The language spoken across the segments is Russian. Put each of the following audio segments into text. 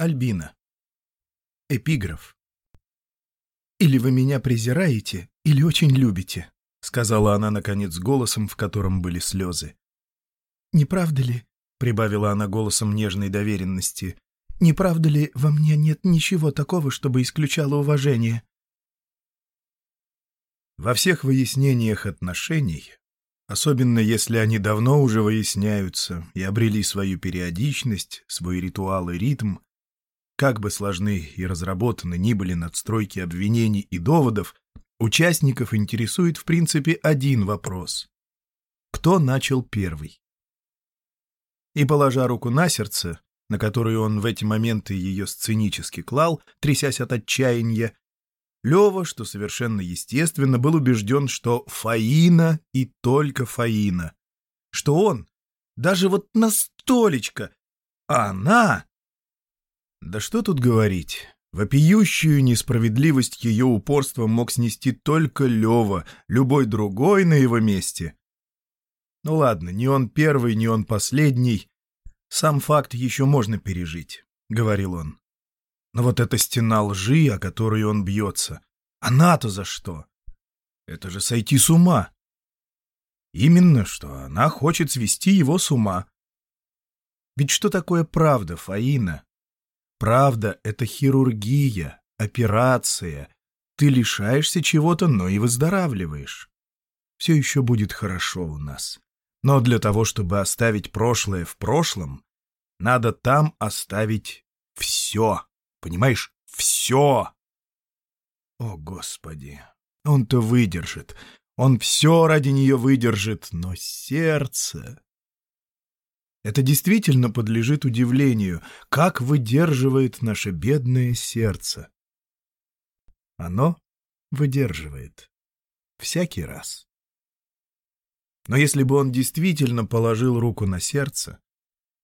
Альбина. Эпиграф. «Или вы меня презираете, или очень любите», — сказала она, наконец, голосом, в котором были слезы. «Не правда ли?» — прибавила она голосом нежной доверенности. «Не правда ли, во мне нет ничего такого, чтобы исключало уважение?» Во всех выяснениях отношений, особенно если они давно уже выясняются и обрели свою периодичность, свой ритуал и ритм, как бы сложны и разработаны ни были надстройки обвинений и доводов, участников интересует в принципе один вопрос. Кто начал первый? И, положа руку на сердце, на которую он в эти моменты ее сценически клал, трясясь от отчаяния, Лева, что совершенно естественно, был убежден, что Фаина и только Фаина. Что он, даже вот на столечко, а она да что тут говорить. Вопиющую несправедливость ее упорства мог снести только Лева, любой другой на его месте. Ну ладно, не он первый, не он последний. Сам факт еще можно пережить, — говорил он. Но вот эта стена лжи, о которой он бьется, она-то за что? Это же сойти с ума. Именно, что она хочет свести его с ума. Ведь что такое правда, Фаина? Правда — это хирургия, операция. Ты лишаешься чего-то, но и выздоравливаешь. Все еще будет хорошо у нас. Но для того, чтобы оставить прошлое в прошлом, надо там оставить все. Понимаешь? Все. О, Господи! Он-то выдержит. Он все ради нее выдержит, но сердце... Это действительно подлежит удивлению, как выдерживает наше бедное сердце. Оно выдерживает. Всякий раз. Но если бы он действительно положил руку на сердце,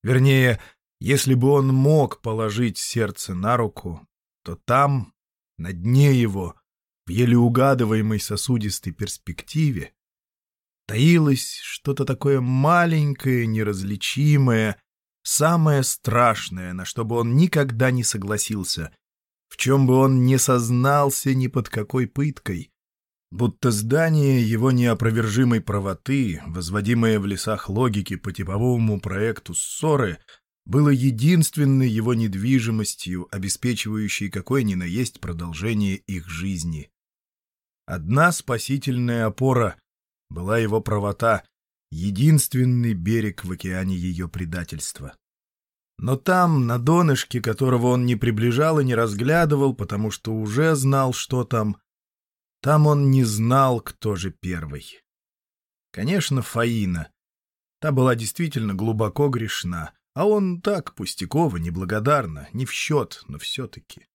вернее, если бы он мог положить сердце на руку, то там, на дне его, в еле угадываемой сосудистой перспективе, таилось что-то такое маленькое, неразличимое, самое страшное, на что бы он никогда не согласился, в чем бы он не сознался ни под какой пыткой, будто здание его неопровержимой правоты, возводимое в лесах логики по типовому проекту ссоры, было единственной его недвижимостью, обеспечивающей какой ни на есть продолжение их жизни. Одна спасительная опора была его правота, единственный берег в океане ее предательства. Но там, на донышке, которого он не приближал и не разглядывал, потому что уже знал, что там, там он не знал, кто же первый. Конечно, Фаина. Та была действительно глубоко грешна, а он так, пустяково, неблагодарно, не в счет, но все-таки.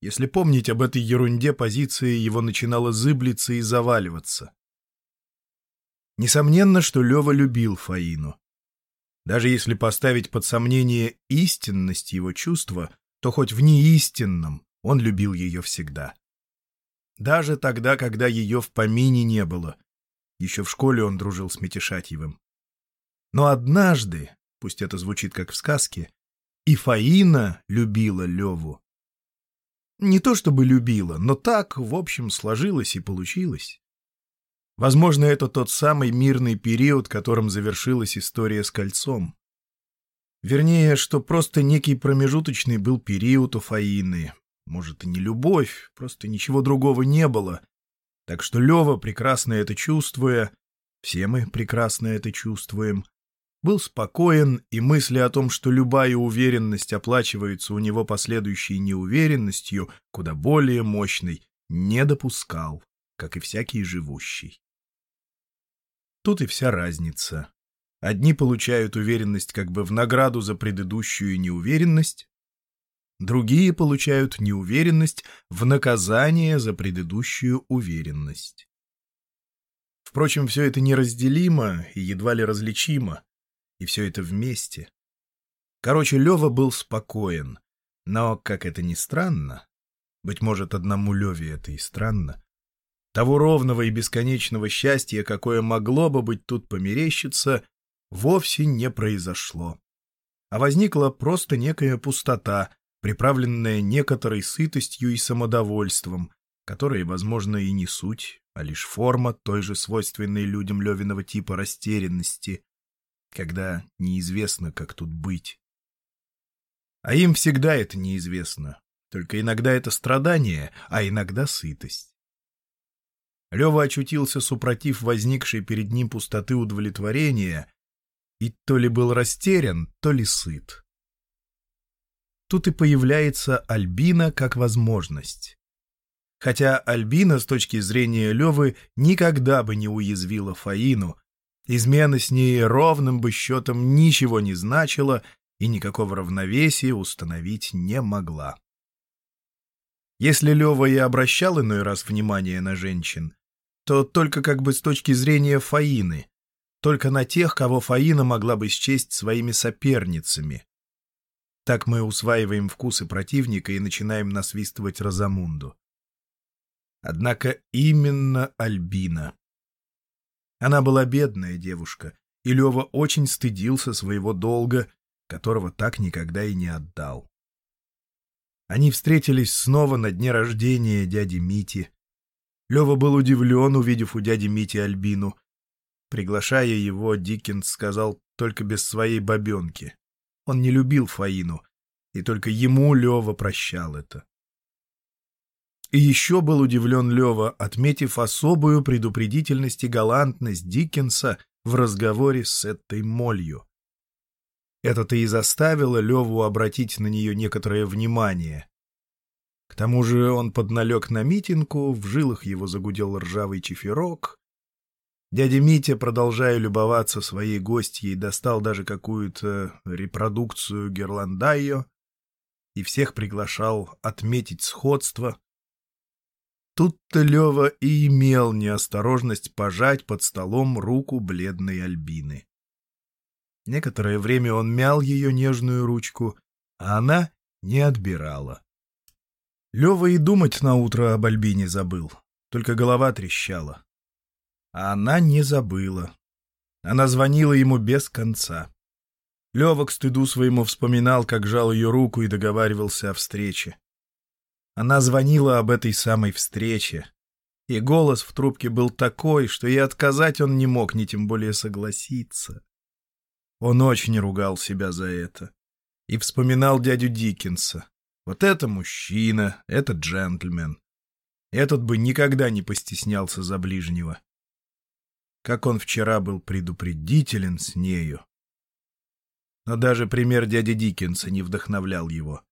Если помнить об этой ерунде, позиция его начинала зыблиться и заваливаться. Несомненно, что Лева любил Фаину. Даже если поставить под сомнение истинность его чувства, то хоть в неистинном он любил ее всегда. Даже тогда, когда ее в помине не было. Еще в школе он дружил с Метишатьевым. Но однажды, пусть это звучит как в сказке, и Фаина любила Леву. Не то чтобы любила, но так, в общем, сложилось и получилось. Возможно, это тот самый мирный период, которым завершилась история с кольцом. Вернее, что просто некий промежуточный был период у Фаины. Может, и не любовь, просто ничего другого не было. Так что Лева, прекрасно это чувствуя, все мы прекрасно это чувствуем, был спокоен, и мысли о том, что любая уверенность оплачивается у него последующей неуверенностью, куда более мощной, не допускал, как и всякий живущий. Тут и вся разница. Одни получают уверенность как бы в награду за предыдущую неуверенность, другие получают неуверенность в наказание за предыдущую уверенность. Впрочем, все это неразделимо и едва ли различимо, и все это вместе. Короче, Лева был спокоен, но, как это ни странно, быть может, одному Леве это и странно, того ровного и бесконечного счастья, какое могло бы быть тут померещиться, вовсе не произошло. А возникла просто некая пустота, приправленная некоторой сытостью и самодовольством, которые, возможно, и не суть, а лишь форма той же свойственной людям Левиного типа растерянности, когда неизвестно, как тут быть. А им всегда это неизвестно, только иногда это страдание, а иногда сытость. Лева очутился супротив возникшей перед ним пустоты удовлетворения и то ли был растерян, то ли сыт. Тут и появляется Альбина как возможность. Хотя Альбина с точки зрения Левы никогда бы не уязвила Фаину, измена с ней ровным бы счетом ничего не значила и никакого равновесия установить не могла. Если Лева и обращал иной раз внимание на женщин, то только как бы с точки зрения Фаины, только на тех, кого Фаина могла бы счесть своими соперницами. Так мы усваиваем вкусы противника и начинаем насвистывать Розамунду. Однако именно Альбина. Она была бедная девушка, и Лева очень стыдился своего долга, которого так никогда и не отдал. Они встретились снова на дне рождения дяди Мити, Лева был удивлен, увидев у дяди Мити Альбину. Приглашая его, Диккенс сказал только без своей бабенки. Он не любил Фаину, и только ему Лева прощал это. И еще был удивлен Лева, отметив особую предупредительность и галантность Диккенса в разговоре с этой молью. Это-то и заставило Леву обратить на нее некоторое внимание. Тому же он подналег на митинку, в жилах его загудел ржавый чефирок. Дядя Митя, продолжая любоваться своей гостьей, достал даже какую-то репродукцию Герландайо и всех приглашал отметить сходство. Тут-то Лева и имел неосторожность пожать под столом руку бледной Альбины. Некоторое время он мял ее нежную ручку, а она не отбирала. Лева и думать на утро об Альбине забыл, только голова трещала. А она не забыла. Она звонила ему без конца. Лева к стыду своему вспоминал, как жал ее руку и договаривался о встрече. Она звонила об этой самой встрече, и голос в трубке был такой, что и отказать он не мог, ни тем более согласиться. Он очень ругал себя за это и вспоминал дядю Диккенса, вот это мужчина, это джентльмен. Этот бы никогда не постеснялся за ближнего. Как он вчера был предупредителен с нею. Но даже пример дяди Диккенса не вдохновлял его.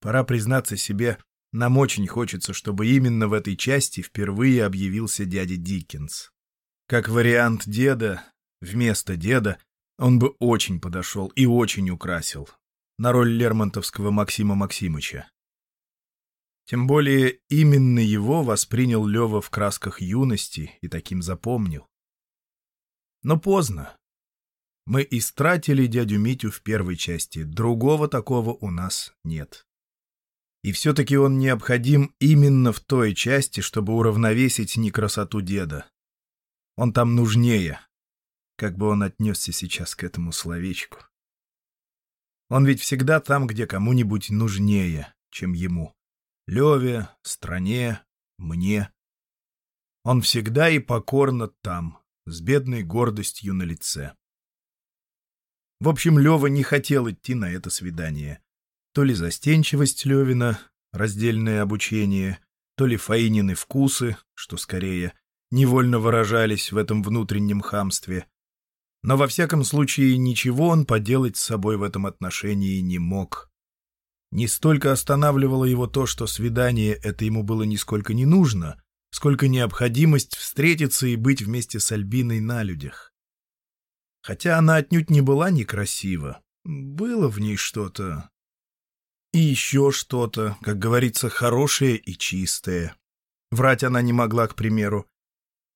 Пора признаться себе, нам очень хочется, чтобы именно в этой части впервые объявился дядя Диккенс. Как вариант деда, вместо деда, он бы очень подошел и очень украсил на роль Лермонтовского Максима Максимыча. Тем более именно его воспринял Лева в красках юности и таким запомнил. Но поздно. Мы истратили дядю Митю в первой части, другого такого у нас нет. И все-таки он необходим именно в той части, чтобы уравновесить не красоту деда. Он там нужнее, как бы он отнесся сейчас к этому словечку. Он ведь всегда там, где кому-нибудь нужнее, чем ему. Леве, стране, мне. Он всегда и покорно там, с бедной гордостью на лице. В общем, Лева не хотел идти на это свидание. То ли застенчивость Левина, раздельное обучение, то ли Фаинины вкусы, что скорее, невольно выражались в этом внутреннем хамстве, но во всяком случае ничего он поделать с собой в этом отношении не мог. Не столько останавливало его то, что свидание это ему было нисколько не нужно, сколько необходимость встретиться и быть вместе с Альбиной на людях. Хотя она отнюдь не была некрасива, было в ней что-то. И еще что-то, как говорится, хорошее и чистое. Врать она не могла, к примеру,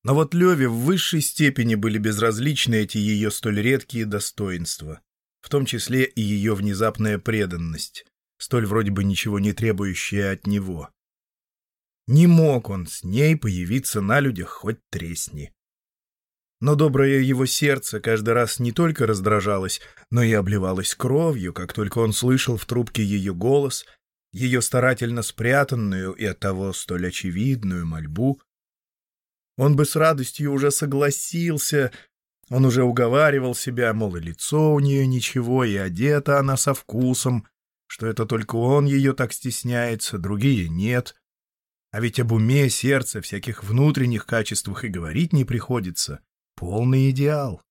но вот Леве в высшей степени были безразличны эти ее столь редкие достоинства, в том числе и ее внезапная преданность, столь вроде бы ничего не требующая от него. Не мог он с ней появиться на людях хоть тресни. Но доброе его сердце каждый раз не только раздражалось, но и обливалось кровью, как только он слышал в трубке ее голос, ее старательно спрятанную и оттого столь очевидную мольбу. Он бы с радостью уже согласился, он уже уговаривал себя, мол, и лицо у нее ничего, и одета она со вкусом, что это только он ее так стесняется, другие нет. А ведь об уме, сердце, всяких внутренних качествах и говорить не приходится. Полный идеал.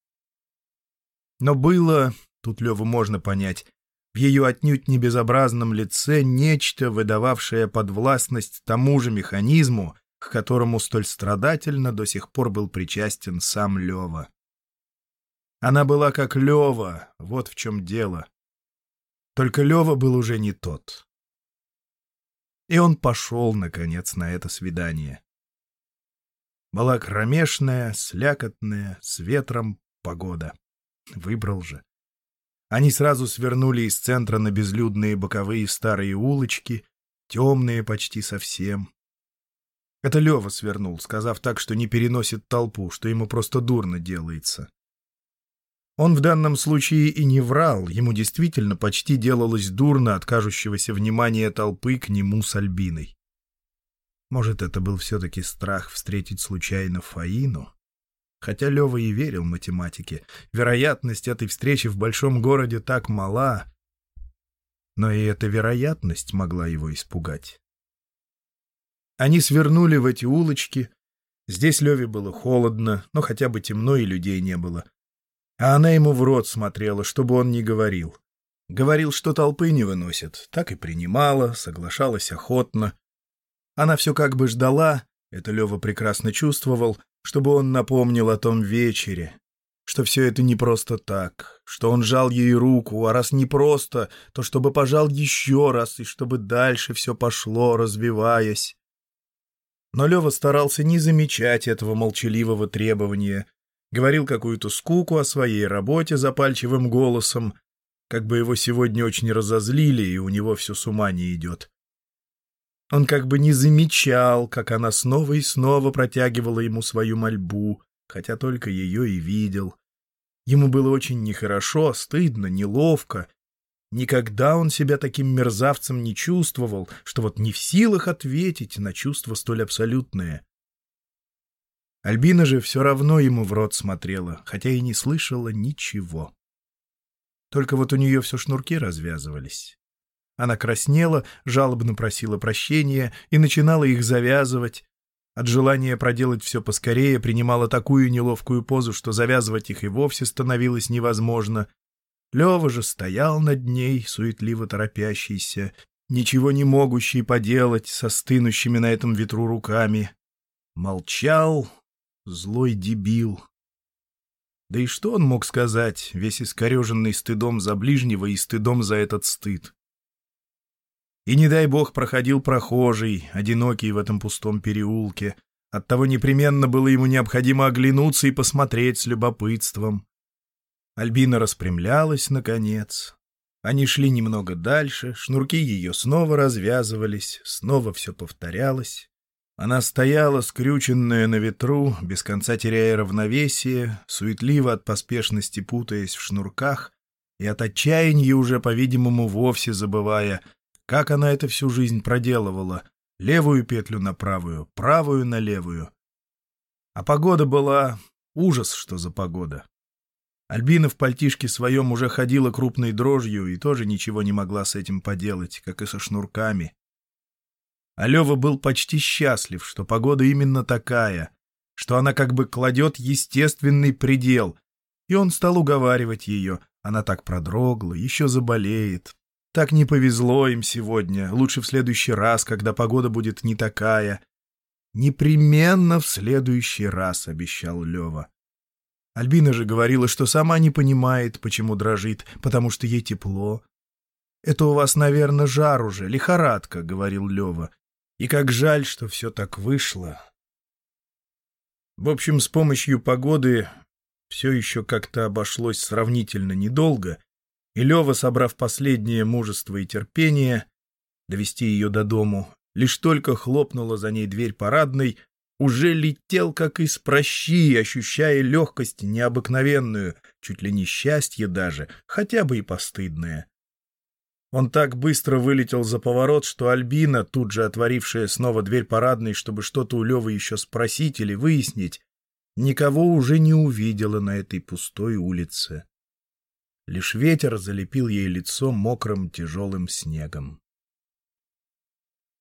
Но было, тут Леву можно понять, в ее отнюдь не безобразном лице нечто, выдававшее подвластность тому же механизму, к которому столь страдательно до сих пор был причастен сам Лева. Она была как Лева, вот в чем дело. Только Лева был уже не тот. И он пошел, наконец, на это свидание. Была кромешная, слякотная, с ветром погода. Выбрал же. Они сразу свернули из центра на безлюдные боковые старые улочки, темные почти совсем. Это Лева свернул, сказав так, что не переносит толпу, что ему просто дурно делается. Он в данном случае и не врал, ему действительно почти делалось дурно от кажущегося внимания толпы к нему с Альбиной. Может, это был все-таки страх встретить случайно Фаину? Хотя Лева и верил математике, вероятность этой встречи в большом городе так мала, но и эта вероятность могла его испугать. Они свернули в эти улочки. Здесь Леве было холодно, но хотя бы темно и людей не было. А она ему в рот смотрела, чтобы он не говорил. Говорил, что толпы не выносит, так и принимала, соглашалась охотно. Она все как бы ждала, это Лева прекрасно чувствовал, чтобы он напомнил о том вечере, что все это не просто так, что он жал ей руку, а раз не просто, то чтобы пожал еще раз, и чтобы дальше все пошло, развиваясь. Но Лева старался не замечать этого молчаливого требования, говорил какую-то скуку о своей работе запальчивым голосом, как бы его сегодня очень разозлили, и у него все с ума не идет. Он как бы не замечал, как она снова и снова протягивала ему свою мольбу, хотя только ее и видел. Ему было очень нехорошо, стыдно, неловко. Никогда он себя таким мерзавцем не чувствовал, что вот не в силах ответить на чувство столь абсолютное. Альбина же все равно ему в рот смотрела, хотя и не слышала ничего. Только вот у нее все шнурки развязывались. Она краснела, жалобно просила прощения и начинала их завязывать. От желания проделать все поскорее принимала такую неловкую позу, что завязывать их и вовсе становилось невозможно. Лева же стоял над ней, суетливо торопящийся, ничего не могущий поделать со стынущими на этом ветру руками. Молчал, злой дебил. Да и что он мог сказать, весь искореженный стыдом за ближнего и стыдом за этот стыд? И не дай бог проходил прохожий, одинокий в этом пустом переулке. Оттого непременно было ему необходимо оглянуться и посмотреть с любопытством. Альбина распрямлялась, наконец. Они шли немного дальше, шнурки ее снова развязывались, снова все повторялось. Она стояла, скрюченная на ветру, без конца теряя равновесие, суетливо от поспешности путаясь в шнурках и от отчаяния уже, по-видимому, вовсе забывая, как она это всю жизнь проделывала? Левую петлю на правую, правую на левую. А погода была... Ужас, что за погода. Альбина в пальтишке своем уже ходила крупной дрожью и тоже ничего не могла с этим поделать, как и со шнурками. А Лева был почти счастлив, что погода именно такая, что она как бы кладет естественный предел, и он стал уговаривать ее. Она так продрогла, еще заболеет, так не повезло им сегодня. Лучше в следующий раз, когда погода будет не такая. Непременно в следующий раз, обещал Лева. Альбина же говорила, что сама не понимает, почему дрожит, потому что ей тепло. «Это у вас, наверное, жар уже, лихорадка», — говорил Лева. «И как жаль, что все так вышло». В общем, с помощью погоды все еще как-то обошлось сравнительно недолго, и Лева, собрав последнее мужество и терпение, довести ее до дому, лишь только хлопнула за ней дверь парадной, уже летел как из прощи, ощущая легкость необыкновенную, чуть ли не счастье даже, хотя бы и постыдное. Он так быстро вылетел за поворот, что Альбина, тут же отворившая снова дверь парадной, чтобы что-то у Левы еще спросить или выяснить, никого уже не увидела на этой пустой улице. Лишь ветер залепил ей лицо мокрым тяжелым снегом.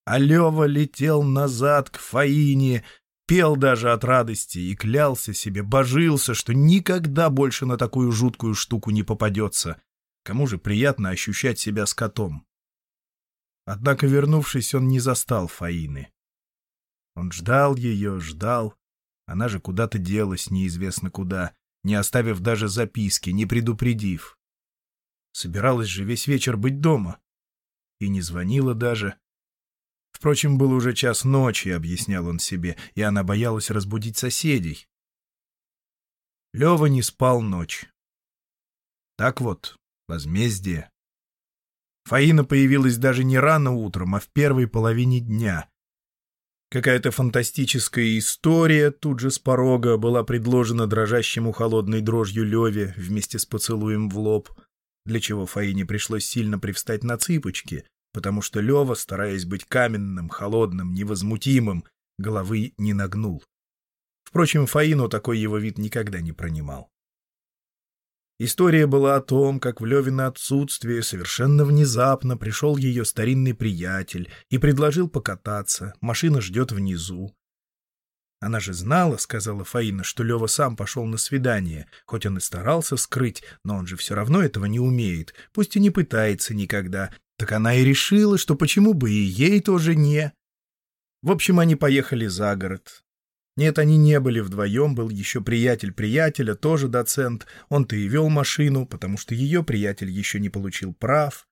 А Лева летел назад к Фаине, пел даже от радости и клялся себе, божился, что никогда больше на такую жуткую штуку не попадется. Кому же приятно ощущать себя скотом? Однако, вернувшись, он не застал Фаины. Он ждал ее, ждал. Она же куда-то делась, неизвестно куда, не оставив даже записки, не предупредив. Собиралась же весь вечер быть дома. И не звонила даже. Впрочем, был уже час ночи, объяснял он себе, и она боялась разбудить соседей. Лева не спал ночь. Так вот, возмездие. Фаина появилась даже не рано утром, а в первой половине дня. Какая-то фантастическая история тут же с порога была предложена дрожащему холодной дрожью Леве вместе с поцелуем в лоб, для чего Фаине пришлось сильно привстать на цыпочки, потому что Лева, стараясь быть каменным, холодным, невозмутимым, головы не нагнул. Впрочем, Фаину такой его вид никогда не пронимал. История была о том, как в Левино отсутствие совершенно внезапно пришел ее старинный приятель и предложил покататься, машина ждет внизу. Она же знала, — сказала Фаина, — что Лева сам пошел на свидание, хоть он и старался скрыть, но он же все равно этого не умеет, пусть и не пытается никогда, так она и решила, что почему бы и ей тоже не. В общем, они поехали за город. Нет, они не были вдвоем, был еще приятель приятеля, тоже доцент. Он-то и вел машину, потому что ее приятель еще не получил прав.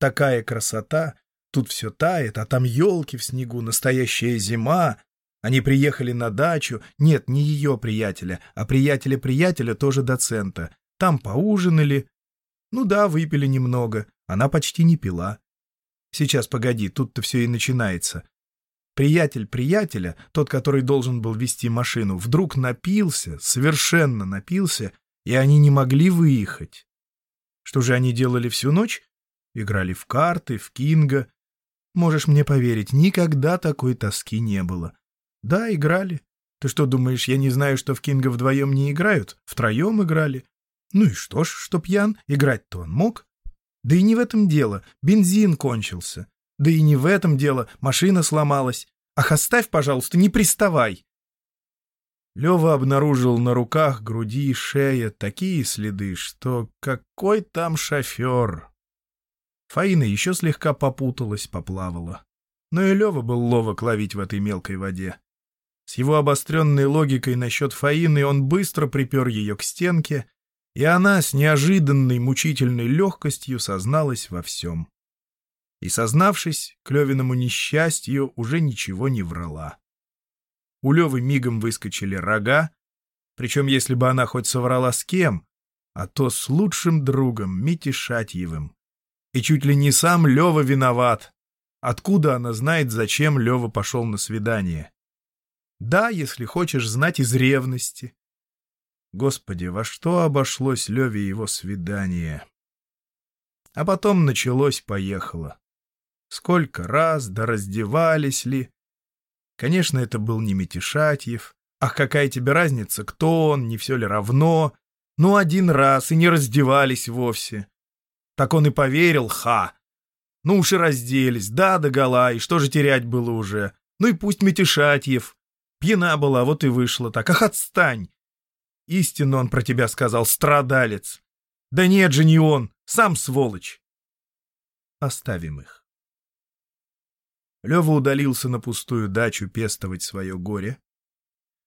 Такая красота, тут все тает, а там елки в снегу, настоящая зима. Они приехали на дачу, нет, не ее приятеля, а приятеля приятеля, тоже доцента. Там поужинали. Ну да, выпили немного. Она почти не пила. Сейчас, погоди, тут-то все и начинается. Приятель приятеля, тот, который должен был вести машину, вдруг напился, совершенно напился, и они не могли выехать. Что же они делали всю ночь? Играли в карты, в кинго. Можешь мне поверить, никогда такой тоски не было. Да, играли. Ты что думаешь, я не знаю, что в кинго вдвоем не играют? Втроем играли. Ну и что ж, что пьян, играть-то он мог. Да и не в этом дело, бензин кончился. Да и не в этом дело, машина сломалась. Ах, оставь, пожалуйста, не приставай. Лева обнаружил на руках, груди и шее такие следы, что какой там шофер. Фаина еще слегка попуталась, поплавала. Но и Лева был ловок ловить в этой мелкой воде. С его обостренной логикой насчет Фаины он быстро припер ее к стенке и она с неожиданной мучительной легкостью созналась во всем. И, сознавшись, к Левиному несчастью уже ничего не врала. У Левы мигом выскочили рога, причем если бы она хоть соврала с кем, а то с лучшим другом Мити Шатьевым. И чуть ли не сам Лева виноват. Откуда она знает, зачем Лева пошел на свидание? Да, если хочешь знать из ревности. Господи, во что обошлось Леве его свидание? А потом началось-поехало. Сколько раз, да раздевались ли? Конечно, это был не Митишатьев. Ах, какая тебе разница, кто он, не все ли равно? Ну, один раз, и не раздевались вовсе. Так он и поверил, ха! Ну уж и разделись, да, догола, и что же терять было уже? Ну и пусть Митишатьев. Пьяна была, вот и вышла так. Ах, отстань! Истинно он про тебя сказал, страдалец. Да нет же, не он, сам сволочь. Оставим их. Лева удалился на пустую дачу пестовать свое горе.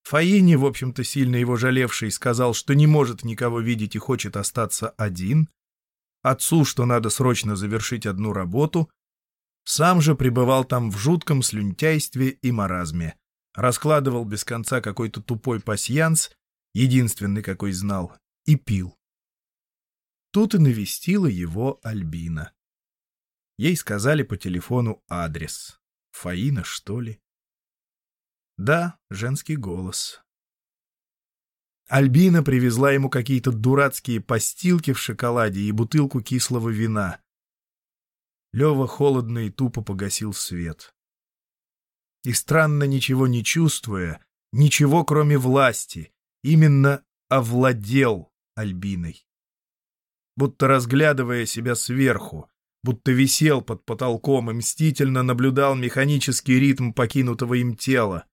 Фаине, в общем-то, сильно его жалевший, сказал, что не может никого видеть и хочет остаться один. Отцу, что надо срочно завершить одну работу. Сам же пребывал там в жутком слюнтяйстве и маразме. Раскладывал без конца какой-то тупой пасьянс единственный, какой знал, и пил. Тут и навестила его Альбина. Ей сказали по телефону адрес. Фаина, что ли? Да, женский голос. Альбина привезла ему какие-то дурацкие постилки в шоколаде и бутылку кислого вина. Лева холодно и тупо погасил свет. И странно ничего не чувствуя, ничего кроме власти, именно овладел Альбиной. Будто разглядывая себя сверху, будто висел под потолком и мстительно наблюдал механический ритм покинутого им тела.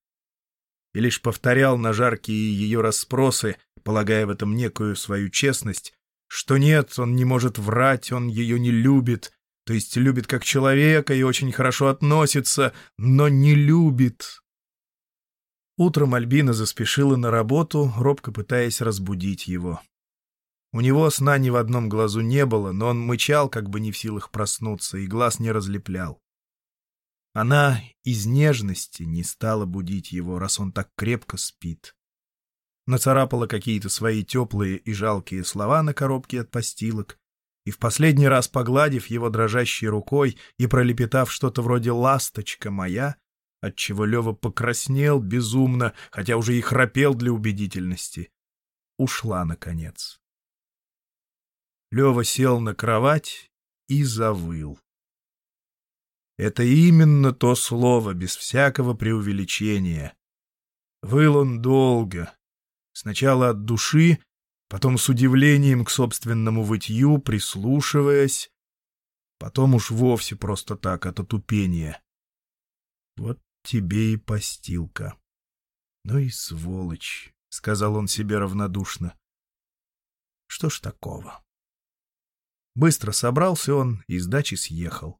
И лишь повторял на жаркие ее расспросы, полагая в этом некую свою честность, что нет, он не может врать, он ее не любит, то есть любит как человека и очень хорошо относится, но не любит. Утром Альбина заспешила на работу, робко пытаясь разбудить его. У него сна ни в одном глазу не было, но он мычал, как бы не в силах проснуться, и глаз не разлеплял. Она из нежности не стала будить его, раз он так крепко спит. Нацарапала какие-то свои теплые и жалкие слова на коробке от постилок, и в последний раз погладив его дрожащей рукой и пролепетав что-то вроде «ласточка моя», отчего Лева покраснел безумно, хотя уже и храпел для убедительности, ушла наконец. Лева сел на кровать и завыл. Это именно то слово, без всякого преувеличения. Выл он долго, сначала от души, потом с удивлением к собственному вытью, прислушиваясь, потом уж вовсе просто так, от отупения. Вот тебе и постилка. Ну и сволочь, — сказал он себе равнодушно. Что ж такого? Быстро собрался он и с дачи съехал.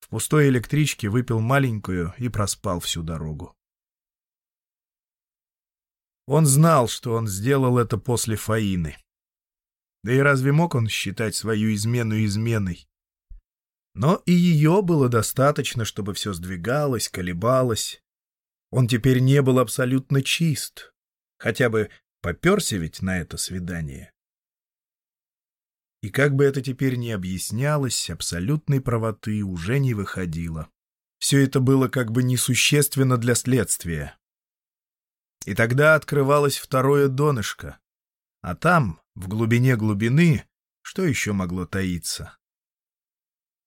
В пустой электричке выпил маленькую и проспал всю дорогу. Он знал, что он сделал это после Фаины. Да и разве мог он считать свою измену изменой? Но и ее было достаточно, чтобы все сдвигалось, колебалось. Он теперь не был абсолютно чист. Хотя бы поперся ведь на это свидание. И как бы это теперь ни объяснялось, абсолютной правоты уже не выходило. Все это было как бы несущественно для следствия. И тогда открывалось второе донышко. А там, в глубине глубины, что еще могло таиться?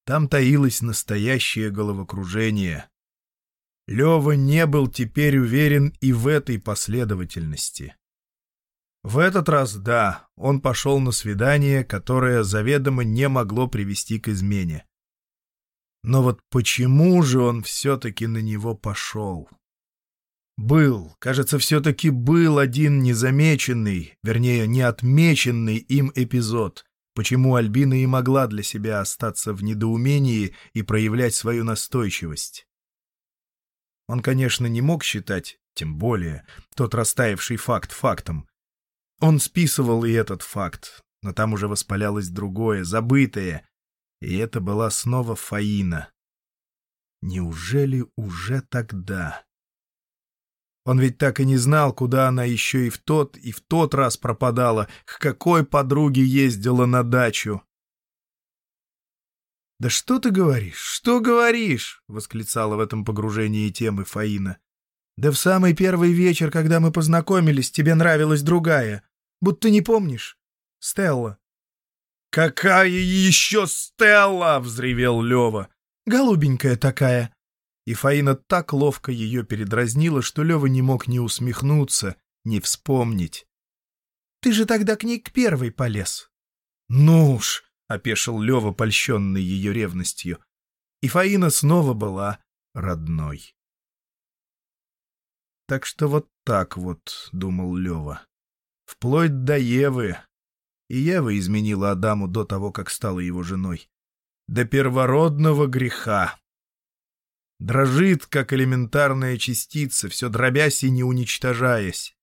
Там таилось настоящее головокружение. Лева не был теперь уверен и в этой последовательности. В этот раз, да, он пошел на свидание, которое заведомо не могло привести к измене. Но вот почему же он все-таки на него пошел? Был, кажется, все-таки был один незамеченный, вернее, неотмеченный им эпизод, почему Альбина и могла для себя остаться в недоумении и проявлять свою настойчивость. Он, конечно, не мог считать, тем более, тот растаявший факт фактом. Он списывал и этот факт, но там уже воспалялось другое, забытое, и это была снова Фаина. Неужели уже тогда? Он ведь так и не знал, куда она еще и в тот, и в тот раз пропадала, к какой подруге ездила на дачу. «Да что ты говоришь? Что говоришь?» — восклицала в этом погружении темы Фаина. «Да в самый первый вечер, когда мы познакомились, тебе нравилась другая. Будто не помнишь? Стелла». «Какая еще Стелла?» — взревел Лева. «Голубенькая такая», и Фаина так ловко ее передразнила, что Лева не мог ни усмехнуться, ни вспомнить. «Ты же тогда к ней к первой полез». «Ну уж!» — опешил Лева, польщенный ее ревностью. И Фаина снова была родной. Так что вот так вот, — думал Лева, — вплоть до Евы. И Ева изменила Адаму до того, как стала его женой. До первородного греха дрожит, как элементарная частица, все дробясь и не уничтожаясь.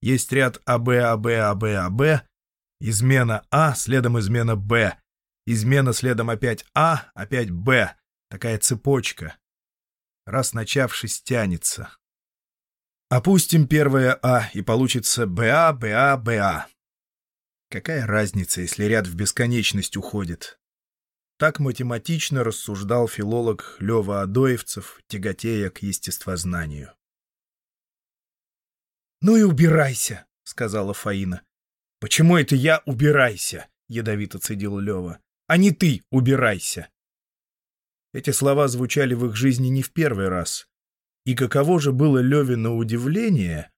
Есть ряд АБ, АБ, АБ, АБ, измена А, следом измена Б, измена следом опять А, опять Б, такая цепочка. Раз начавшись, тянется. Опустим первое А, и получится БА, БА, БА. Какая разница, если ряд в бесконечность уходит? Так математично рассуждал филолог Лева Адоевцев, тяготея к естествознанию. «Ну и убирайся», — сказала Фаина. «Почему это я убирайся?» — ядовито цедил Лева. «А не ты убирайся». Эти слова звучали в их жизни не в первый раз. И каково же было Леве на удивление,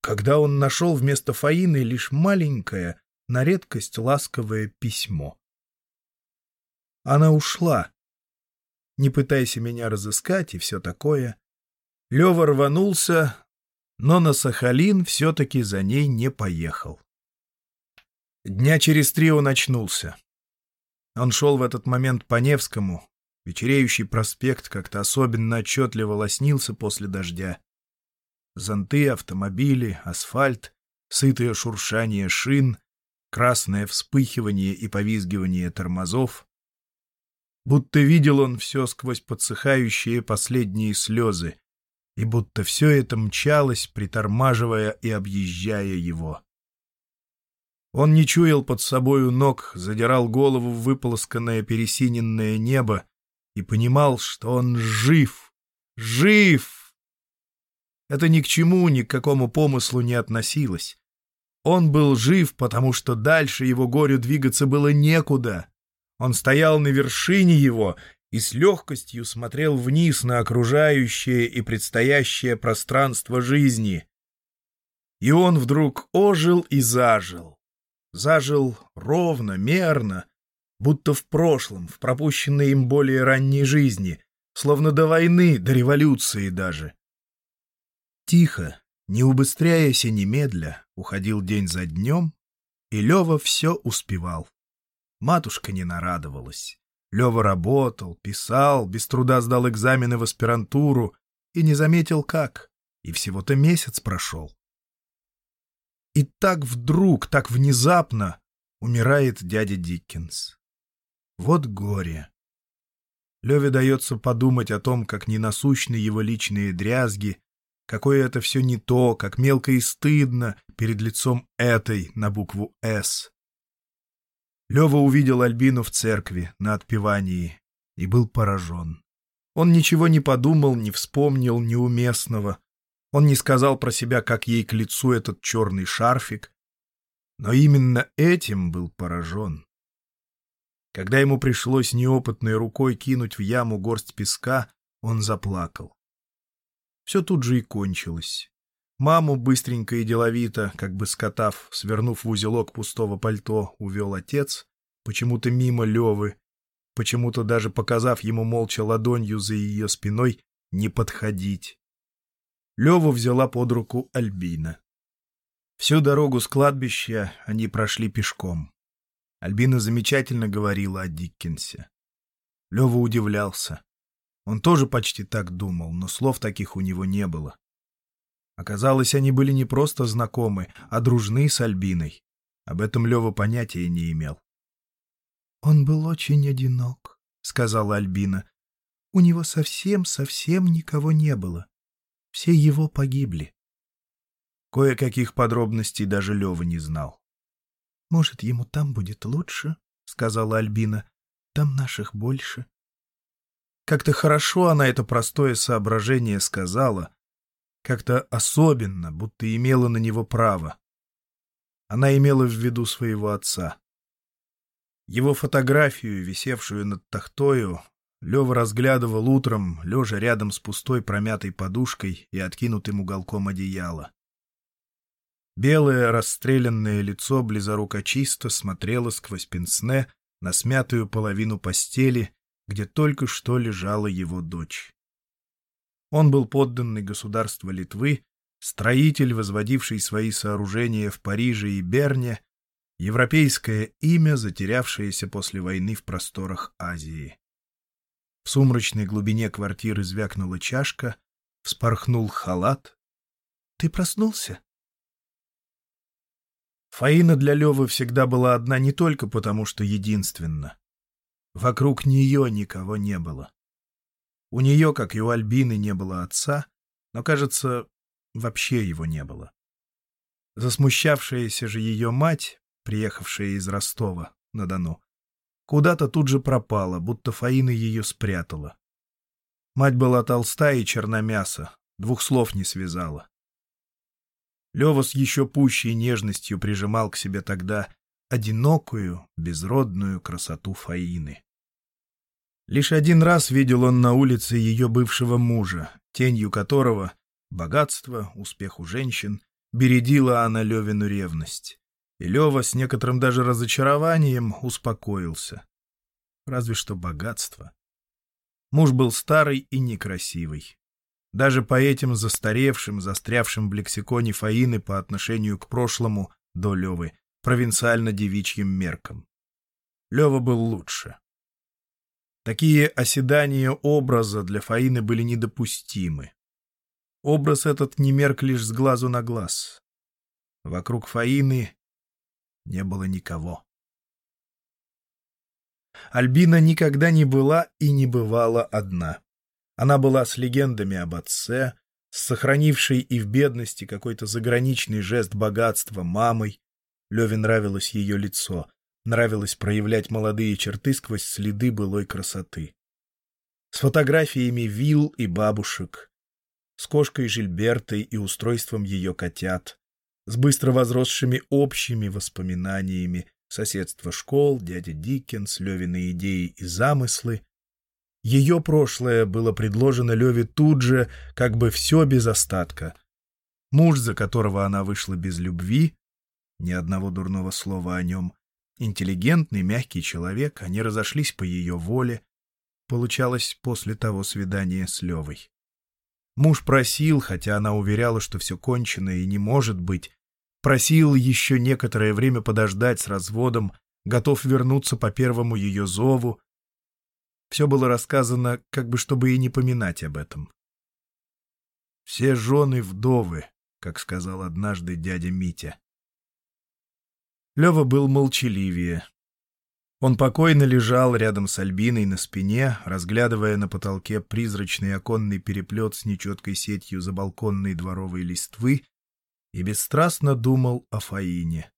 когда он нашел вместо Фаины лишь маленькое, на редкость ласковое письмо. Она ушла. Не пытайся меня разыскать и все такое. Лева рванулся, но на Сахалин все-таки за ней не поехал. Дня через три он очнулся. Он шел в этот момент по Невскому. Вечереющий проспект как-то особенно отчетливо лоснился после дождя. Зонты, автомобили, асфальт, сытое шуршание шин, красное вспыхивание и повизгивание тормозов. Будто видел он все сквозь подсыхающие последние слезы, и будто все это мчалось, притормаживая и объезжая его. Он не чуял под собою ног, задирал голову в выполосканное пересиненное небо и понимал, что он жив, жив. Это ни к чему, ни к какому помыслу не относилось. Он был жив, потому что дальше его горю двигаться было некуда. Он стоял на вершине его и с легкостью смотрел вниз на окружающее и предстоящее пространство жизни. И он вдруг ожил и зажил. Зажил ровно, мерно, будто в прошлом, в пропущенной им более ранней жизни, словно до войны, до революции даже. Тихо, не убыстряясь и немедля, уходил день за днем, и Лева все успевал. Матушка не нарадовалась. Лева работал, писал, без труда сдал экзамены в аспирантуру и не заметил как. И всего-то месяц прошел. И так вдруг, так внезапно умирает дядя Диккенс. Вот горе. Леве дается подумать о том, как ненасущны его личные дрязги, какое это все не то, как мелко и стыдно перед лицом этой на букву «С». Лева увидел Альбину в церкви на отпевании и был поражен. Он ничего не подумал, не вспомнил неуместного. Он не сказал про себя, как ей к лицу этот черный шарфик. Но именно этим был поражен. Когда ему пришлось неопытной рукой кинуть в яму горсть песка, он заплакал. Все тут же и кончилось. Маму быстренько и деловито, как бы скотав, свернув в узелок пустого пальто, увел отец, почему-то мимо Левы, почему-то даже показав ему молча ладонью за ее спиной не подходить. Леву взяла под руку Альбина. Всю дорогу с кладбища они прошли пешком. Альбина замечательно говорила о Диккенсе. Лева удивлялся. Он тоже почти так думал, но слов таких у него не было. Оказалось, они были не просто знакомы, а дружны с Альбиной. Об этом Лева понятия не имел. «Он был очень одинок», — сказала Альбина. «У него совсем-совсем никого не было. Все его погибли». Кое-каких подробностей даже Лева не знал. «Может, ему там будет лучше?» — сказала Альбина. «Там наших больше». Как-то хорошо она это простое соображение сказала, как-то особенно, будто имела на него право. Она имела в виду своего отца. Его фотографию, висевшую над тахтою, Лева разглядывал утром, лежа рядом с пустой промятой подушкой и откинутым уголком одеяла. Белое расстрелянное лицо близоруко чисто смотрело сквозь пенсне на смятую половину постели, где только что лежала его дочь. Он был подданный государства Литвы, строитель, возводивший свои сооружения в Париже и Берне, европейское имя, затерявшееся после войны в просторах Азии. В сумрачной глубине квартиры звякнула чашка, вспорхнул халат. — Ты проснулся? Фаина для Левы всегда была одна не только потому, что единственна. Вокруг нее никого не было. У нее, как и у Альбины, не было отца, но, кажется, вообще его не было. Засмущавшаяся же ее мать, приехавшая из Ростова на Дону, куда-то тут же пропала, будто Фаина ее спрятала. Мать была толстая и черномяса, двух слов не связала. Лева с еще пущей нежностью прижимал к себе тогда одинокую, безродную красоту Фаины. Лишь один раз видел он на улице ее бывшего мужа, тенью которого богатство, успех у женщин, бередила она Левину ревность. И Лева с некоторым даже разочарованием успокоился. Разве что богатство. Муж был старый и некрасивый. Даже по этим застаревшим, застрявшим в лексиконе Фаины по отношению к прошлому до Левы провинциально-девичьим меркам. Лева был лучше. Такие оседания образа для Фаины были недопустимы. Образ этот не мерк лишь с глазу на глаз. Вокруг Фаины не было никого. Альбина никогда не была и не бывала одна. Она была с легендами об отце, с сохранившей и в бедности какой-то заграничный жест богатства мамой. Леве нравилось ее лицо, нравилось проявлять молодые черты сквозь следы былой красоты. С фотографиями вилл и бабушек, с кошкой Жильбертой и устройством ее котят, с быстро возросшими общими воспоминаниями, соседство школ, дядя Диккенс, Левины идеи и замыслы. Ее прошлое было предложено Леве тут же, как бы все без остатка. Муж, за которого она вышла без любви, ни одного дурного слова о нем, интеллигентный, мягкий человек, они разошлись по ее воле, получалось после того свидания с Левой. Муж просил, хотя она уверяла, что все кончено и не может быть, просил еще некоторое время подождать с разводом, готов вернуться по первому ее зову. Все было рассказано, как бы чтобы и не поминать об этом. «Все жены вдовы», как сказал однажды дядя Митя. Лева был молчаливее. Он покойно лежал рядом с Альбиной на спине, разглядывая на потолке призрачный оконный переплет с нечеткой сетью забалконной дворовой листвы и бесстрастно думал о Фаине.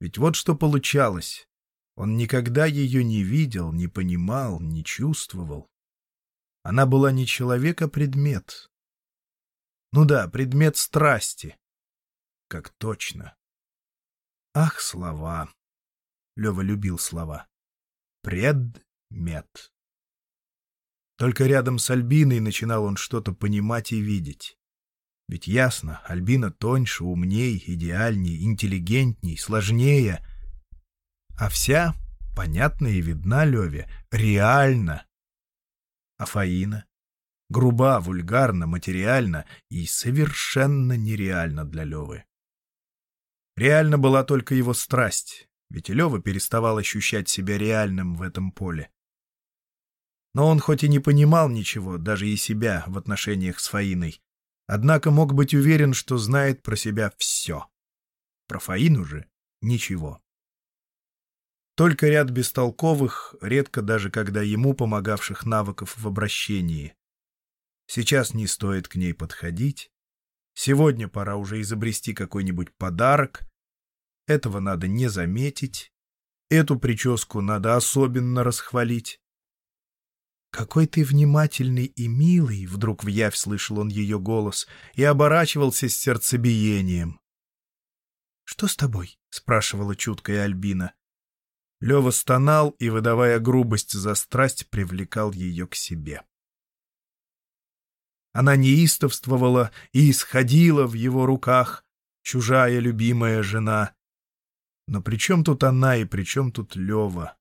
Ведь вот что получалось. Он никогда ее не видел, не понимал, не чувствовал. Она была не человек, а предмет. Ну да, предмет страсти. Как точно. Ах, слова. Лева любил слова. Предмет. Только рядом с Альбиной начинал он что-то понимать и видеть. Ведь ясно, Альбина тоньше, умней, идеальней, интеллигентней, сложнее. А вся, понятна и видна Леве, реально. А Фаина? Груба, вульгарна, материально и совершенно нереально для Левы. Реально была только его страсть, ведь Лева переставал ощущать себя реальным в этом поле. Но он хоть и не понимал ничего, даже и себя, в отношениях с Фаиной, однако мог быть уверен, что знает про себя все. Про Фаину же ничего. Только ряд бестолковых, редко даже когда ему помогавших навыков в обращении. Сейчас не стоит к ней подходить. Сегодня пора уже изобрести какой-нибудь подарок. Этого надо не заметить. Эту прическу надо особенно расхвалить. «Какой ты внимательный и милый!» — вдруг в явь слышал он ее голос и оборачивался с сердцебиением. «Что с тобой?» — спрашивала чуткая Альбина. Лева стонал и, выдавая грубость за страсть, привлекал ее к себе. Она неистовствовала и исходила в его руках, чужая любимая жена. Но при чем тут она и при чем тут Лева?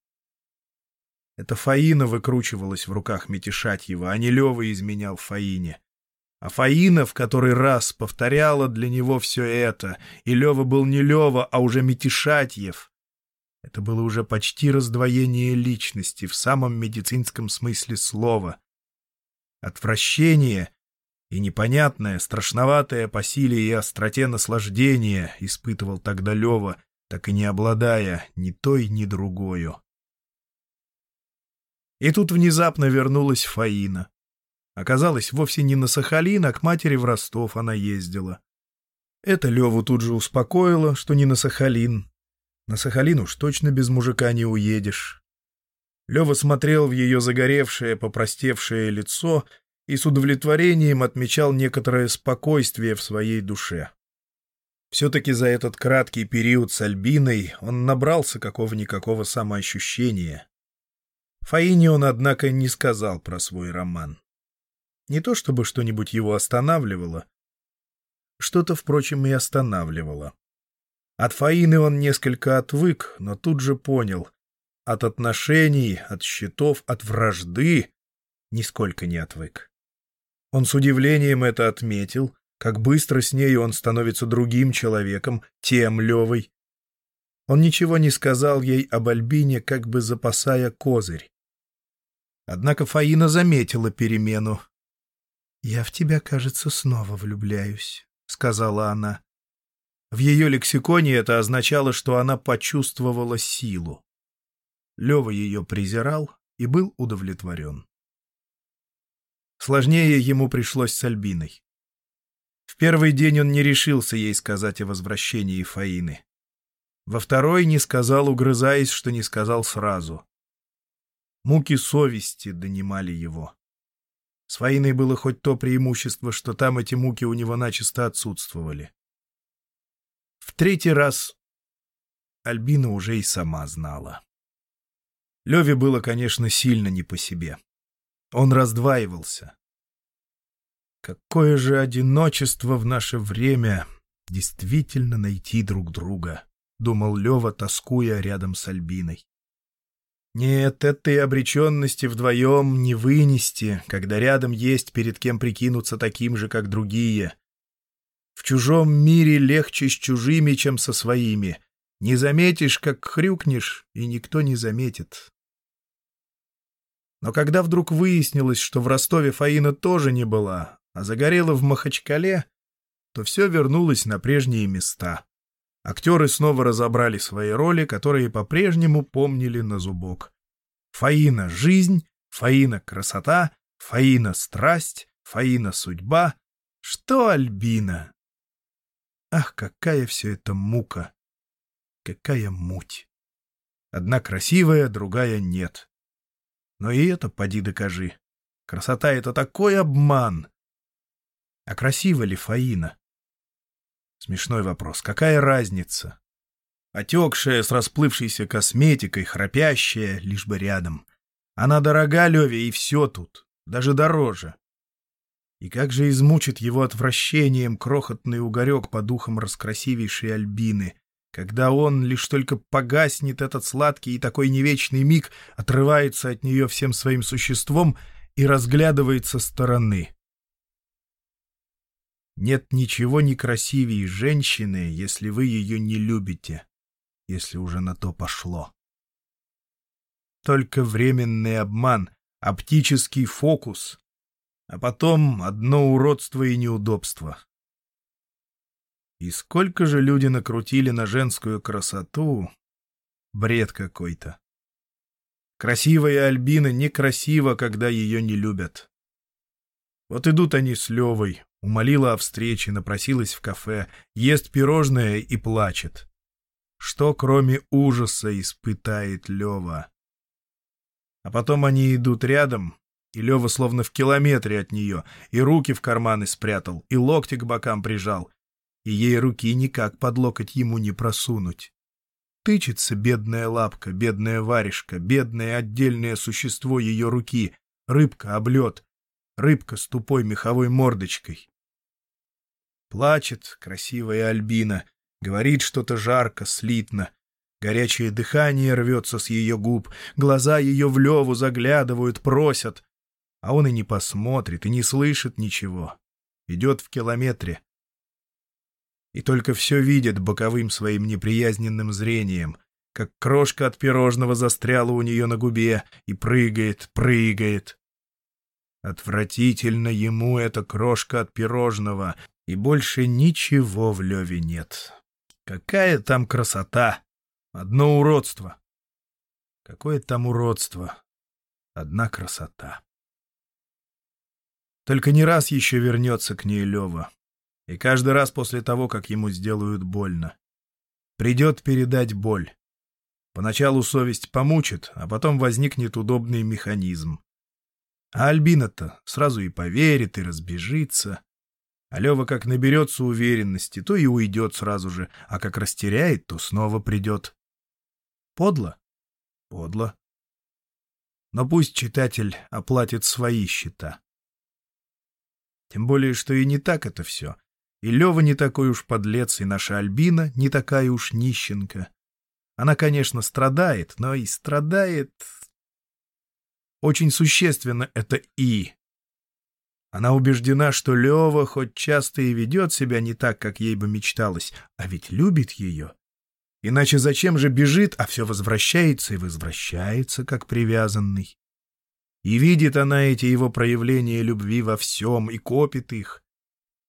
Это Фаина выкручивалась в руках Метишатьева, а не Лева изменял Фаине. А Фаина в который раз повторяла для него все это, и Лева был не Лева, а уже Метишатьев. Это было уже почти раздвоение личности в самом медицинском смысле слова. Отвращение и непонятное, страшноватое по силе и остроте наслаждение испытывал тогда Лева, так и не обладая ни той, ни другою. И тут внезапно вернулась Фаина. Оказалось, вовсе не на Сахалин, а к матери в Ростов она ездила. Это Леву тут же успокоило, что не на Сахалин. На Сахалин уж точно без мужика не уедешь. Лева смотрел в ее загоревшее, попростевшее лицо и с удовлетворением отмечал некоторое спокойствие в своей душе. Все-таки за этот краткий период с Альбиной он набрался какого-никакого самоощущения. Фаине он, однако, не сказал про свой роман. Не то чтобы что-нибудь его останавливало. Что-то, впрочем, и останавливало. От Фаины он несколько отвык, но тут же понял. От отношений, от счетов, от вражды нисколько не отвык. Он с удивлением это отметил, как быстро с нею он становится другим человеком, тем Левой. Он ничего не сказал ей об Альбине, как бы запасая козырь. Однако Фаина заметила перемену. «Я в тебя, кажется, снова влюбляюсь», — сказала она. В ее лексиконе это означало, что она почувствовала силу. Лева ее презирал и был удовлетворен. Сложнее ему пришлось с Альбиной. В первый день он не решился ей сказать о возвращении Фаины. Во второй не сказал, угрызаясь, что не сказал сразу. Муки совести донимали его. С Фаиной было хоть то преимущество, что там эти муки у него начисто отсутствовали. В третий раз Альбина уже и сама знала. Леве было, конечно, сильно не по себе. Он раздваивался. Какое же одиночество в наше время действительно найти друг друга, — думал Лева, тоскуя рядом с Альбиной. Нет, этой обреченности вдвоем не вынести, когда рядом есть перед кем прикинуться таким же, как другие. В чужом мире легче с чужими, чем со своими. Не заметишь, как хрюкнешь, и никто не заметит. Но когда вдруг выяснилось, что в Ростове Фаина тоже не была, а загорела в Махачкале, то все вернулось на прежние места. Актеры снова разобрали свои роли, которые по-прежнему помнили на зубок. Фаина — жизнь, Фаина — красота, Фаина — страсть, Фаина — судьба. Что Альбина? Ах, какая все это мука! Какая муть! Одна красивая, другая нет. Но и это поди докажи. Красота — это такой обман! А красива ли Фаина? Смешной вопрос. Какая разница? Отекшая, с расплывшейся косметикой, храпящая, лишь бы рядом. Она дорога Леве, и все тут. Даже дороже. И как же измучит его отвращением крохотный угорек по духам раскрасивейшей Альбины, когда он, лишь только погаснет этот сладкий и такой невечный миг, отрывается от нее всем своим существом и разглядывает со стороны. Нет ничего некрасивее женщины, если вы ее не любите, если уже на то пошло. Только временный обман, оптический фокус, а потом одно уродство и неудобство. И сколько же люди накрутили на женскую красоту? Бред какой-то. Красивая Альбина некрасива, когда ее не любят. Вот идут они с Левой, умолила о встрече, напросилась в кафе, ест пирожное и плачет. Что, кроме ужаса, испытает Лева? А потом они идут рядом, и Лева словно в километре от нее, и руки в карманы спрятал, и локти к бокам прижал, и ей руки никак под локоть ему не просунуть. Тычется бедная лапка, бедная варежка, бедное отдельное существо ее руки, рыбка облет, рыбка с тупой меховой мордочкой. Плачет красивая Альбина, говорит что-то жарко, слитно, Горячее дыхание рвется с ее губ, глаза ее в Леву заглядывают, просят а он и не посмотрит, и не слышит ничего. Идет в километре. И только все видит боковым своим неприязненным зрением, как крошка от пирожного застряла у нее на губе и прыгает, прыгает. Отвратительно ему эта крошка от пирожного, и больше ничего в Леве нет. Какая там красота! Одно уродство. Какое там уродство! Одна красота. Только не раз еще вернется к ней Лева. И каждый раз после того, как ему сделают больно. Придет передать боль. Поначалу совесть помучит, а потом возникнет удобный механизм. А Альбина-то сразу и поверит, и разбежится. А Лева как наберется уверенности, то и уйдет сразу же, а как растеряет, то снова придет. Подло? Подло. Но пусть читатель оплатит свои счета. Тем более, что и не так это все. И Лева не такой уж подлец, и наша Альбина не такая уж нищенка. Она, конечно, страдает, но и страдает... Очень существенно это «и». Она убеждена, что Лева хоть часто и ведет себя не так, как ей бы мечталось, а ведь любит ее. Иначе зачем же бежит, а все возвращается и возвращается, как привязанный? И видит она эти его проявления любви во всем и копит их.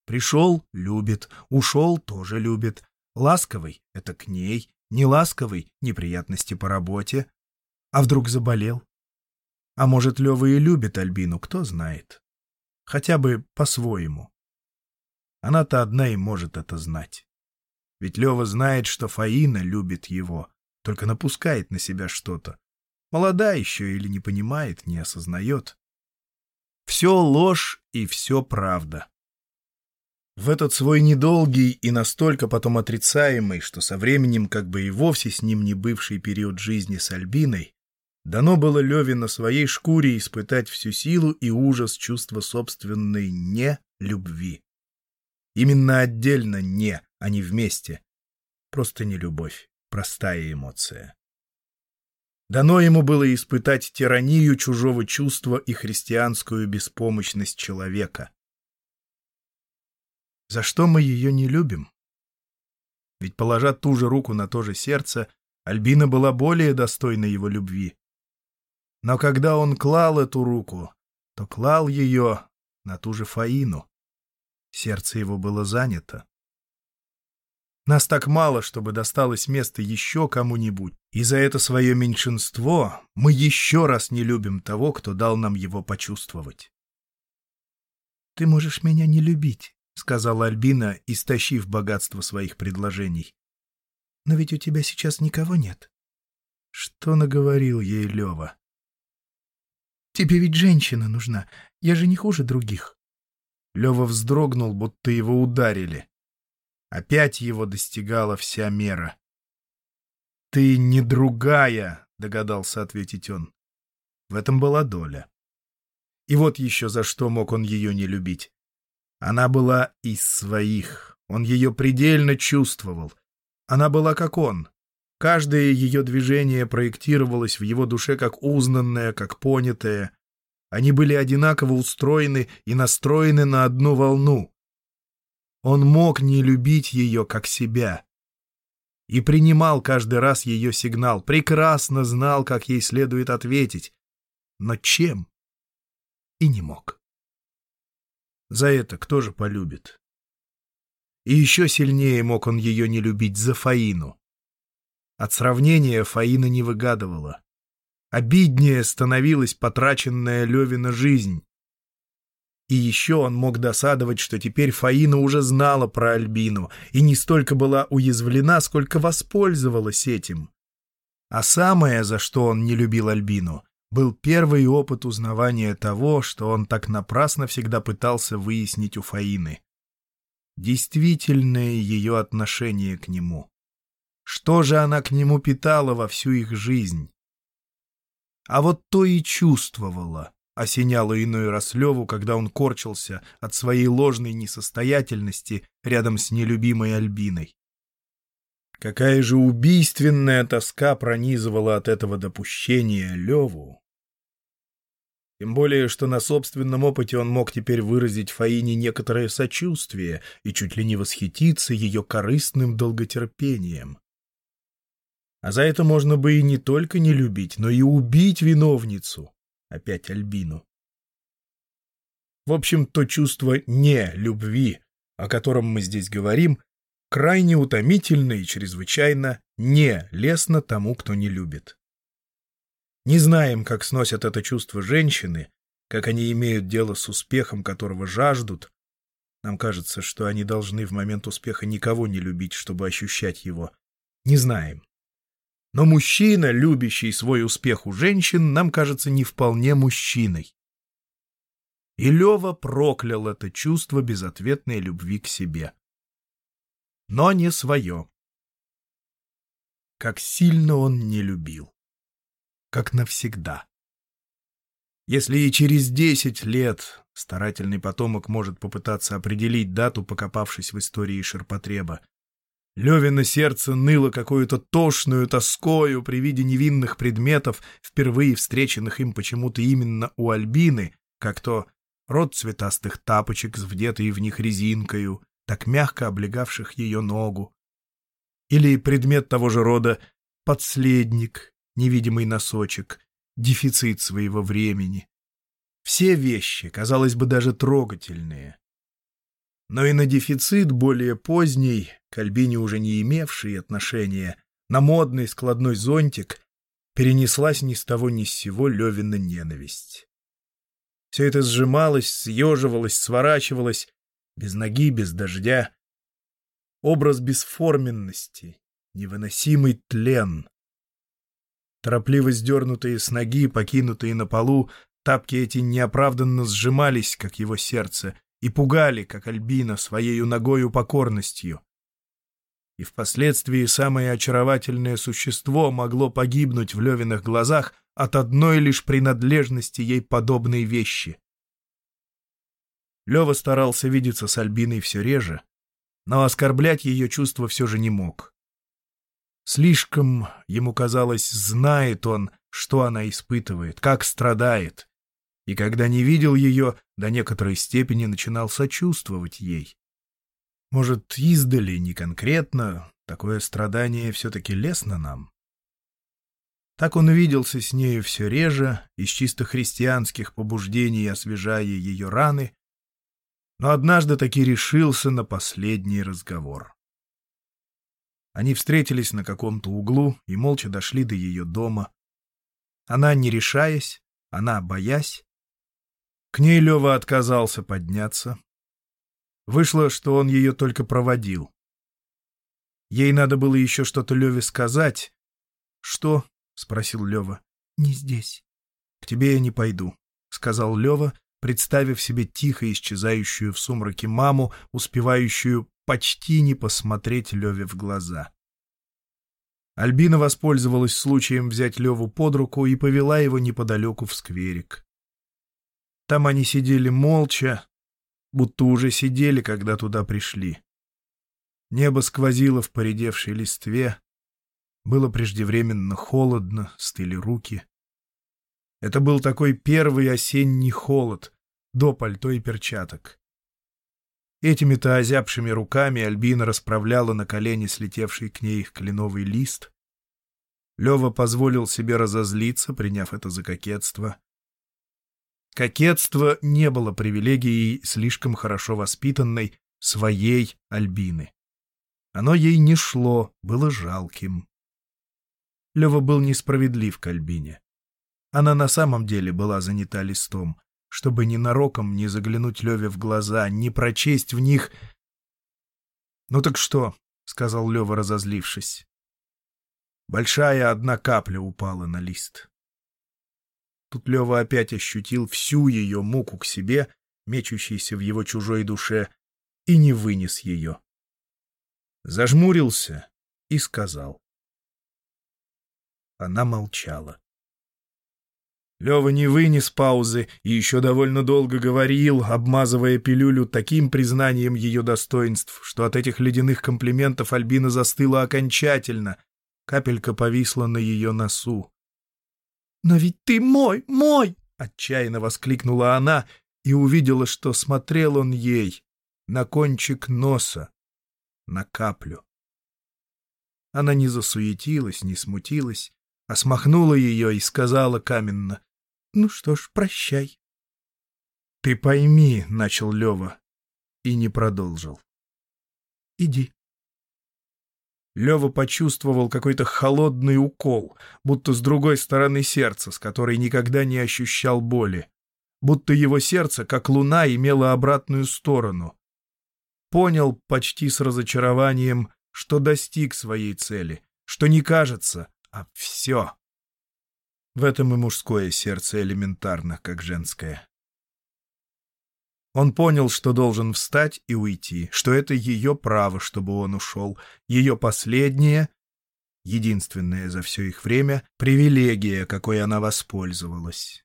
Пришел — любит, ушел — тоже любит. Ласковый — это к ней, не ласковый — неприятности по работе. А вдруг заболел? А может, Лева и любит Альбину, кто знает. Хотя бы по-своему. Она-то одна и может это знать. Ведь Лева знает, что Фаина любит его, только напускает на себя что-то. Молода еще или не понимает, не осознает. Все ложь и все правда. В этот свой недолгий и настолько потом отрицаемый, что со временем как бы и вовсе с ним не бывший период жизни с Альбиной, дано было Леве на своей шкуре испытать всю силу и ужас чувства собственной не-любви. Именно отдельно «не», а не вместе. Просто не любовь, простая эмоция. Дано ему было испытать тиранию чужого чувства и христианскую беспомощность человека. За что мы ее не любим? Ведь, положа ту же руку на то же сердце, Альбина была более достойна его любви. Но когда он клал эту руку, то клал ее на ту же Фаину. Сердце его было занято. Нас так мало, чтобы досталось место еще кому-нибудь, и за это свое меньшинство мы еще раз не любим того, кто дал нам его почувствовать. «Ты можешь меня не любить», — сказала Альбина, истощив богатство своих предложений. «Но ведь у тебя сейчас никого нет». Что наговорил ей Лева? «Тебе ведь женщина нужна. Я же не хуже других». Лева вздрогнул, будто его ударили. Опять его достигала вся мера. «Ты не другая», — догадался ответить он. В этом была доля. И вот еще за что мог он ее не любить. Она была из своих, он ее предельно чувствовал. Она была как он. Каждое ее движение проектировалось в его душе как узнанное, как понятое. Они были одинаково устроены и настроены на одну волну. Он мог не любить ее как себя. И принимал каждый раз ее сигнал, прекрасно знал, как ей следует ответить. Но чем? И не мог. За это кто же полюбит? И еще сильнее мог он ее не любить за Фаину. От сравнения Фаина не выгадывала. Обиднее становилась потраченная Левина жизнь. И еще он мог досадовать, что теперь Фаина уже знала про Альбину и не столько была уязвлена, сколько воспользовалась этим. А самое, за что он не любил Альбину, был первый опыт узнавания того, что он так напрасно всегда пытался выяснить у Фаины. Действительное ее отношение к нему. Что же она к нему питала во всю их жизнь? А вот то и чувствовала осеняло иной раз когда он корчился от своей ложной несостоятельности рядом с нелюбимой Альбиной. Какая же убийственная тоска пронизывала от этого допущения Леву. Тем более, что на собственном опыте он мог теперь выразить Фаине некоторое сочувствие и чуть ли не восхититься ее корыстным долготерпением. А за это можно бы и не только не любить, но и убить виновницу опять Альбину. В общем, то чувство не любви, о котором мы здесь говорим, крайне утомительно и чрезвычайно не лестно тому, кто не любит. Не знаем, как сносят это чувство женщины, как они имеют дело с успехом, которого жаждут. Нам кажется, что они должны в момент успеха никого не любить, чтобы ощущать его. Не знаем. Но мужчина, любящий свой успех у женщин, нам кажется не вполне мужчиной. И Лева проклял это чувство безответной любви к себе. Но не свое. Как сильно он не любил. Как навсегда. Если и через десять лет старательный потомок может попытаться определить дату, покопавшись в истории ширпотреба, Левина сердце ныло какую-то тошную тоскою при виде невинных предметов, впервые встреченных им почему-то именно у Альбины, как то рот цветастых тапочек с вдетой в них резинкою, так мягко облегавших ее ногу, или предмет того же рода подследник, невидимый носочек, дефицит своего времени. Все вещи, казалось бы, даже трогательные. Но и на дефицит более поздний, к Альбине уже не имевший отношения, на модный складной зонтик, перенеслась ни с того ни с сего Левина ненависть. Все это сжималось, съеживалось, сворачивалось, без ноги, без дождя. Образ бесформенности, невыносимый тлен. Торопливо сдернутые с ноги, покинутые на полу, тапки эти неоправданно сжимались, как его сердце, и пугали, как Альбина, своею ногою покорностью. И впоследствии самое очаровательное существо могло погибнуть в Левиных глазах от одной лишь принадлежности ей подобной вещи. Лева старался видеться с Альбиной все реже, но оскорблять ее чувства все же не мог. Слишком, ему казалось, знает он, что она испытывает, как страдает. И когда не видел ее, до некоторой степени начинал сочувствовать ей. Может, издали, не конкретно, такое страдание все-таки лестно нам? Так он виделся с нею все реже, из чисто христианских побуждений освежая ее раны, но однажды таки решился на последний разговор. Они встретились на каком-то углу и молча дошли до ее дома. Она, не решаясь, она, боясь. К ней Лева отказался подняться. Вышло, что он ее только проводил. Ей надо было еще что-то Леве сказать. «Что?» — спросил Лева. «Не здесь». «К тебе я не пойду», — сказал Лева, представив себе тихо исчезающую в сумраке маму, успевающую почти не посмотреть Леве в глаза. Альбина воспользовалась случаем взять Леву под руку и повела его неподалеку в скверик. Там они сидели молча, будто уже сидели, когда туда пришли. Небо сквозило в поредевшей листве, было преждевременно холодно, стыли руки. Это был такой первый осенний холод, до пальто и перчаток. Этими-то озябшими руками Альбина расправляла на колени слетевший к ней кленовый лист. Лева позволил себе разозлиться, приняв это за кокетство. Кокетство не было привилегией слишком хорошо воспитанной, своей Альбины. Оно ей не шло, было жалким. Лева был несправедлив к Альбине. Она на самом деле была занята листом чтобы ненароком не заглянуть Леве в глаза, не прочесть в них... «Ну так что?» — сказал Лева, разозлившись. Большая одна капля упала на лист. Тут Лева опять ощутил всю ее муку к себе, мечущейся в его чужой душе, и не вынес ее. Зажмурился и сказал. Она молчала. Лева не вынес паузы и еще довольно долго говорил, обмазывая пилюлю таким признанием ее достоинств, что от этих ледяных комплиментов Альбина застыла окончательно. Капелька повисла на ее носу. «Но ведь ты мой, мой!» — отчаянно воскликнула она и увидела, что смотрел он ей на кончик носа, на каплю. Она не засуетилась, не смутилась, а смахнула ее и сказала каменно, ну что ж, прощай. — Ты пойми, — начал Лева и не продолжил. — Иди. Лева почувствовал какой-то холодный укол, будто с другой стороны сердца, с которой никогда не ощущал боли. Будто его сердце, как луна, имело обратную сторону. Понял почти с разочарованием, что достиг своей цели, что не кажется, а все. В этом и мужское сердце элементарно, как женское. Он понял, что должен встать и уйти, что это ее право, чтобы он ушел, ее последнее, единственное за все их время, привилегия, какой она воспользовалась.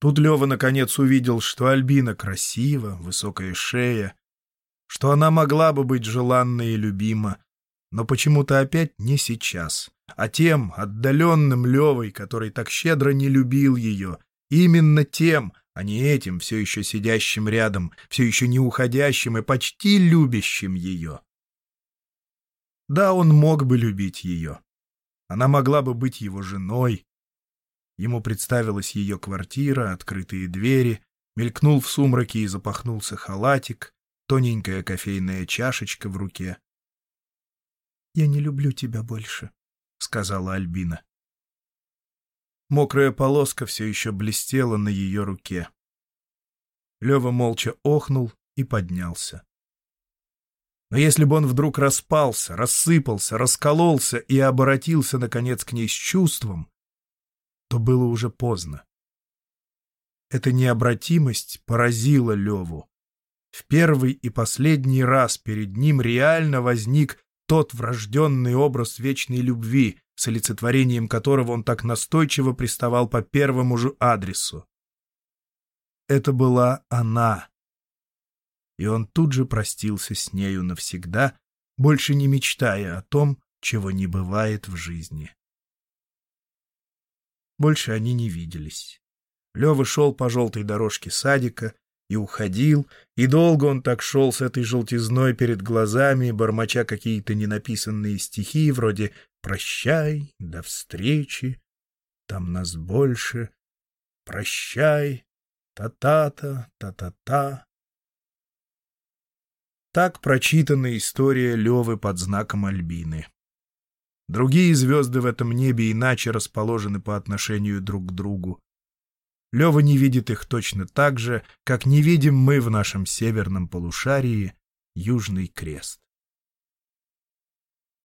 Тут Лева наконец увидел, что Альбина красива, высокая шея, что она могла бы быть желанна и любима, но почему-то опять не сейчас, а тем отдаленным Левой, который так щедро не любил ее, именно тем, а не этим, все еще сидящим рядом, все еще не уходящим и почти любящим ее. Да, он мог бы любить ее. Она могла бы быть его женой. Ему представилась ее квартира, открытые двери, мелькнул в сумраке и запахнулся халатик, тоненькая кофейная чашечка в руке. «Я не люблю тебя больше», — сказала Альбина. Мокрая полоска все еще блестела на ее руке. Лева молча охнул и поднялся. Но если бы он вдруг распался, рассыпался, раскололся и оборотился, наконец, к ней с чувством, то было уже поздно. Эта необратимость поразила Леву. В первый и последний раз перед ним реально возник тот врожденный образ вечной любви, с олицетворением которого он так настойчиво приставал по первому же адресу. Это была она. И он тут же простился с нею навсегда, больше не мечтая о том, чего не бывает в жизни. Больше они не виделись. Лева шел по желтой дорожке садика, и уходил, и долго он так шел с этой желтизной перед глазами, бормоча какие-то ненаписанные стихи вроде «Прощай, до встречи, там нас больше, прощай, та-та-та, та-та-та». Так прочитана история Левы под знаком Альбины. Другие звезды в этом небе иначе расположены по отношению друг к другу. Лева не видит их точно так же, как не видим мы в нашем северном полушарии Южный Крест.